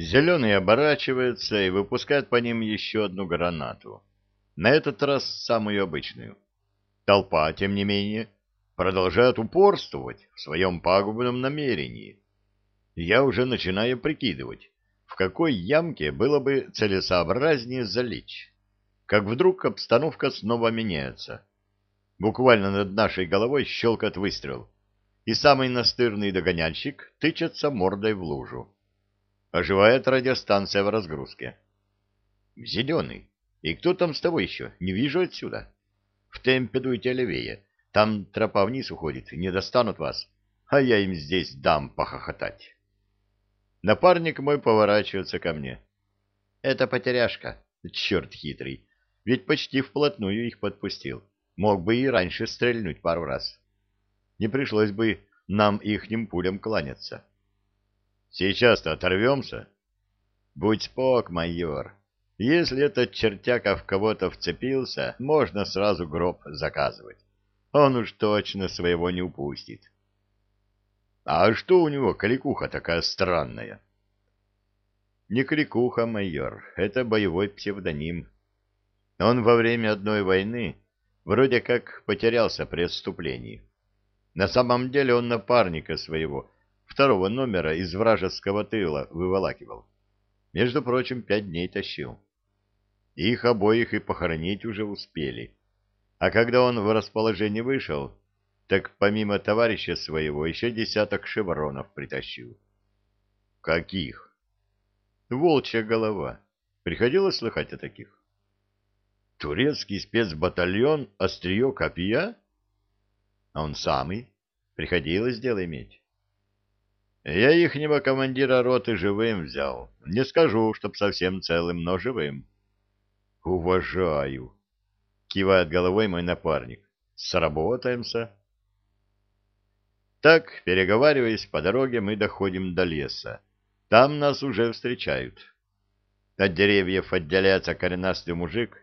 Зеленый оборачивается и выпускает по ним еще одну гранату. На этот раз самую обычную. Толпа, тем не менее, продолжает упорствовать в своем пагубном намерении. Я уже начинаю прикидывать, в какой ямке было бы целесообразнее залечь. Как вдруг обстановка снова меняется. Буквально над нашей головой щелкает выстрел, и самый настырный догоняльщик тычется мордой в лужу. Оживает радиостанция в разгрузке. «Зеленый, и кто там с тобой еще? Не вижу отсюда. В темпе дуйте левее, там тропа вниз уходит, не достанут вас, а я им здесь дам похохотать». Напарник мой поворачивается ко мне. «Это потеряшка, черт хитрый, ведь почти вплотную их подпустил. Мог бы и раньше стрельнуть пару раз. Не пришлось бы нам ихним пулям кланяться. Сейчас-то оторвемся. Будь спок, майор. Если этот чертяка в кого-то вцепился, можно сразу гроб заказывать. Он уж точно своего не упустит. А что у него кликуха такая странная? Не кликуха, майор, это боевой псевдоним. Он во время одной войны вроде как потерялся при отступлении. На самом деле он напарника своего, второго номера из вражеского тыла, выволакивал. Между прочим, пять дней тащил. Их обоих и похоронить уже успели. А когда он в расположение вышел, так помимо товарища своего еще десяток шевронов притащил. Каких? Волчья голова. Приходилось слыхать о таких? Турецкий спецбатальон «Острие копья»? А он самый. Приходилось дело иметь. Я ихнего командира роты живым взял. Не скажу, чтоб совсем целым, но живым. Уважаю. Кивает головой мой напарник. Сработаемся. Так, переговариваясь по дороге, мы доходим до леса. Там нас уже встречают. От деревьев отделяется коренастый мужик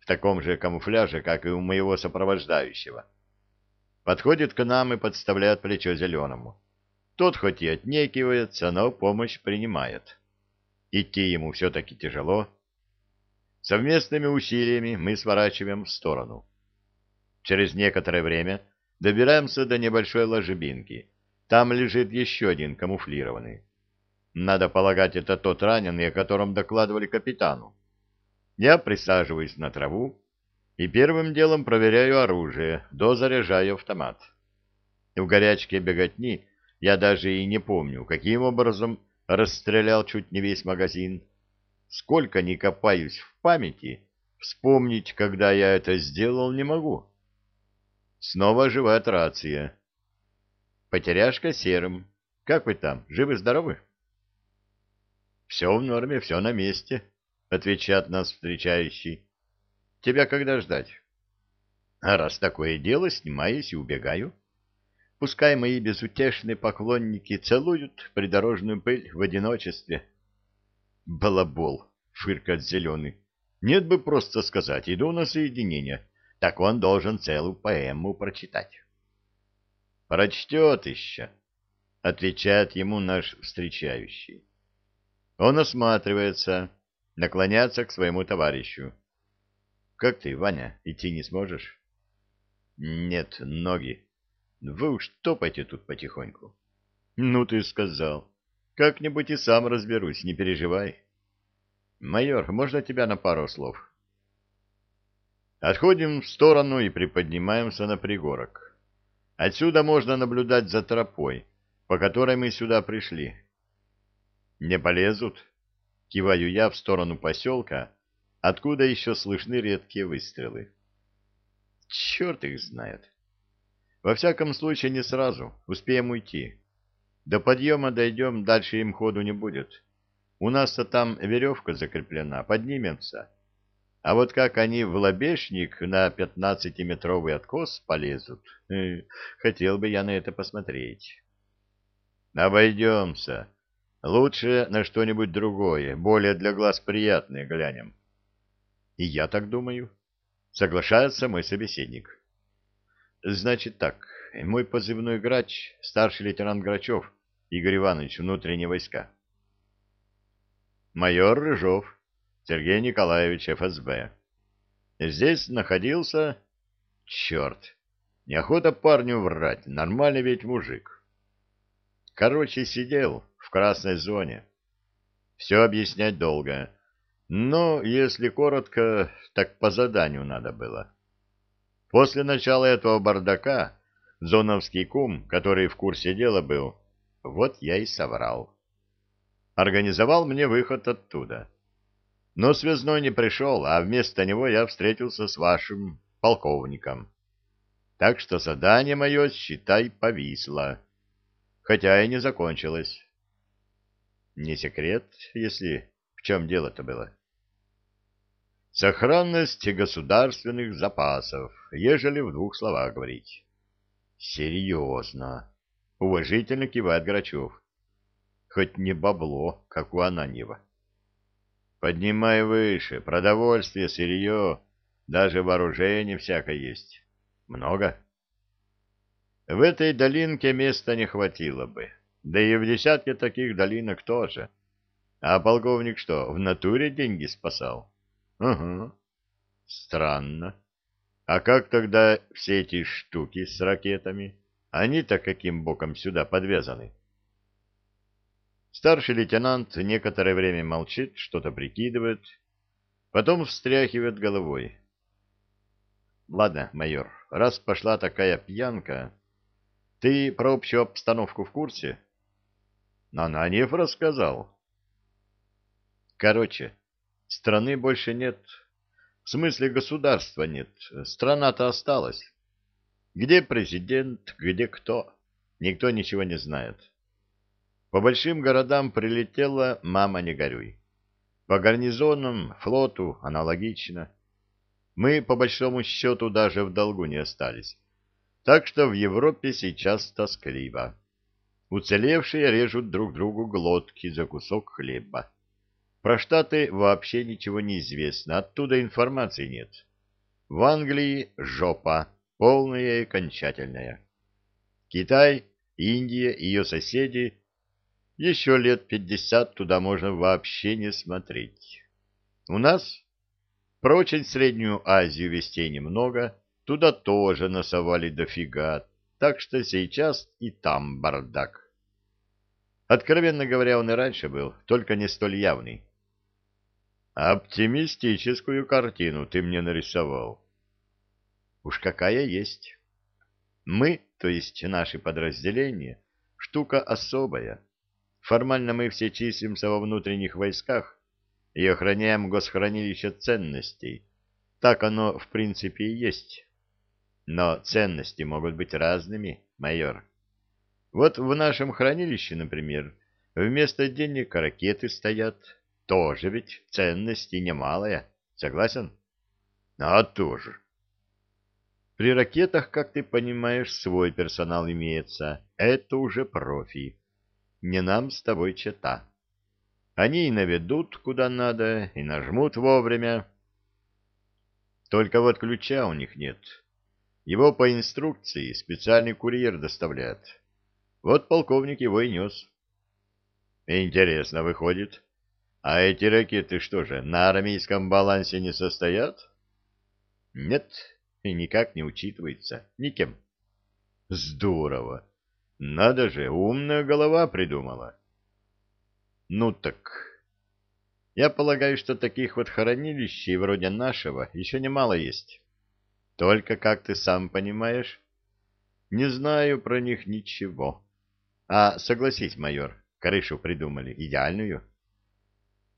в таком же камуфляже, как и у моего сопровождающего. Подходит к нам и подставляет плечо зеленому. Тот хоть и отнекивается, но помощь принимает. Идти ему все-таки тяжело. Совместными усилиями мы сворачиваем в сторону. Через некоторое время добираемся до небольшой ложебинки. Там лежит еще один камуфлированный. Надо полагать, это тот раненый, о котором докладывали капитану. Я присаживаюсь на траву и первым делом проверяю оружие, дозаряжаю автомат. В горячке беготни я даже и не помню, каким образом расстрелял чуть не весь магазин. Сколько ни копаюсь в памяти, вспомнить, когда я это сделал, не могу. Снова оживает рация. Потеряшка серым. Как вы там, живы-здоровы? Все в норме, все на месте. — отвечает нас встречающий. — Тебя когда ждать? — А раз такое дело, снимаюсь и убегаю. Пускай мои безутешные поклонники целуют придорожную пыль в одиночестве. — Балабол, — фыркает зеленый. — Нет бы просто сказать, иду на соединение. Так он должен целую поэму прочитать. — Прочтет еще, — отвечает ему наш встречающий. Он осматривается наклоняться к своему товарищу. — Как ты, Ваня, идти не сможешь? — Нет, ноги. Вы уж топайте тут потихоньку. — Ну, ты сказал. Как-нибудь и сам разберусь, не переживай. — Майор, можно тебя на пару слов? Отходим в сторону и приподнимаемся на пригорок. Отсюда можно наблюдать за тропой, по которой мы сюда пришли. — Не полезут? Киваю я в сторону поселка, откуда еще слышны редкие выстрелы. Черт их знает. Во всяком случае, не сразу. Успеем уйти. До подъема дойдем, дальше им ходу не будет. У нас-то там веревка закреплена, поднимемся. А вот как они в лобешник на пятнадцатиметровый откос полезут, э, хотел бы я на это посмотреть. Обойдемся. Лучше на что-нибудь другое, более для глаз приятное глянем. И я так думаю. Соглашается мой собеседник. Значит так, мой позывной грач, старший лейтенант Грачев, Игорь Иванович, внутренние войска. майор Рыжов, Сергей Николаевич, ФСБ. Здесь находился... Черт, неохота парню врать, нормальный ведь мужик. Короче, сидел в красной зоне. Все объяснять долго. Но, если коротко, так по заданию надо было. После начала этого бардака зоновский кум, который в курсе дела был, вот я и соврал. Организовал мне выход оттуда. Но связной не пришел, а вместо него я встретился с вашим полковником. Так что задание мое, считай, повисло. Хотя и не закончилось. Не секрет, если в чем дело-то было. Сохранность государственных запасов, ежели в двух словах говорить. Серьезно. Уважительно кивает Грачев. Хоть не бабло, как у Ананьева. Поднимай выше, продовольствие, сырье, даже вооружение всякое есть. Много? В этой долинке места не хватило бы, да и в десятке таких долинок тоже. А полковник что, в натуре деньги спасал? Угу. Странно. А как тогда все эти штуки с ракетами? Они-то каким боком сюда подвязаны? Старший лейтенант некоторое время молчит, что-то прикидывает, потом встряхивает головой. Ладно, майор, раз пошла такая пьянка, ты про общую обстановку в курсе? Ананьев рассказал. Короче, страны больше нет. В смысле государства нет. Страна-то осталась. Где президент, где кто? Никто ничего не знает. По большим городам прилетела «мама, не горюй». По гарнизонам, флоту аналогично. Мы, по большому счету, даже в долгу не остались. Так что в Европе сейчас тоскливо. Уцелевшие режут друг другу глотки за кусок хлеба. Про Штаты вообще ничего не известно, оттуда информации нет. В Англии жопа, полная и окончательная. Китай, Индия и ее соседи еще лет пятьдесят туда можно вообще не смотреть. У нас про Среднюю Азию вестей немного, туда тоже насовали дофига, так что сейчас и там бардак. Откровенно говоря, он и раньше был, только не столь явный. Оптимистическую картину ты мне нарисовал. Уж какая есть. Мы, то есть наши подразделения, штука особая. Формально мы все числимся во внутренних войсках и охраняем госхранилище ценностей. Так оно, в принципе, и есть. Но ценности могут быть разными, майор. Вот в нашем хранилище, например, вместо денег ракеты стоят. Тоже ведь ценности немалая. Согласен? А тоже. При ракетах, как ты понимаешь, свой персонал имеется. Это уже профи не нам с тобой чета. Они и наведут куда надо, и нажмут вовремя. Только вот ключа у них нет. Его по инструкции специальный курьер доставляет. Вот полковник его и нес. Интересно выходит. А эти ракеты что же, на армейском балансе не состоят? Нет, и никак не учитывается. Никем. Здорово. Надо же, умная голова придумала. Ну так... Я полагаю, что таких вот хранилищей вроде нашего еще немало есть. Только, как ты сам понимаешь, не знаю про них ничего. А согласись, майор, крышу придумали идеальную.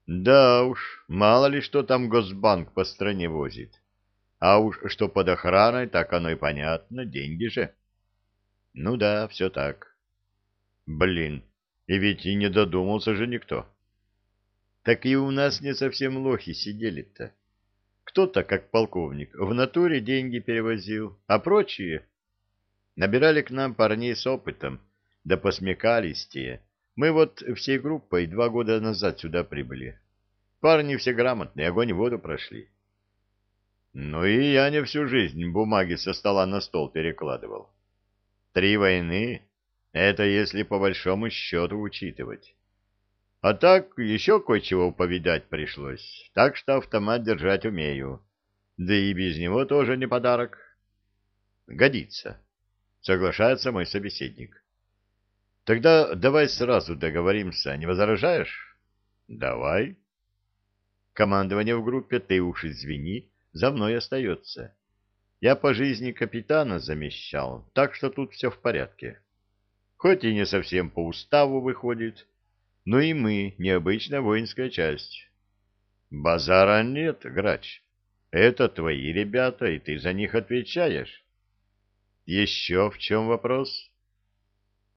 Да уж, мало ли что там Госбанк по стране возит. А уж что под охраной, так оно и понятно, деньги же. Ну да, все так. Блин, и ведь и не додумался же никто. Так и у нас не совсем лохи сидели-то. Кто-то, как полковник, в натуре деньги перевозил, а прочие набирали к нам парней с опытом, да посмекались те. Мы вот всей группой два года назад сюда прибыли. Парни все грамотные, огонь и воду прошли. Ну и я не всю жизнь бумаги со стола на стол перекладывал. Три войны — это если по большому счету учитывать. А так еще кое-чего повидать пришлось, так что автомат держать умею. Да и без него тоже не подарок. Годится, соглашается мой собеседник. Тогда давай сразу договоримся, не возражаешь? Давай. Командование в группе, ты уж извини, за мной остается. Я по жизни капитана замещал, так что тут все в порядке. Хоть и не совсем по уставу выходит, но и мы необычная воинская часть. Базара нет, грач. Это твои ребята, и ты за них отвечаешь. Еще в чем вопрос?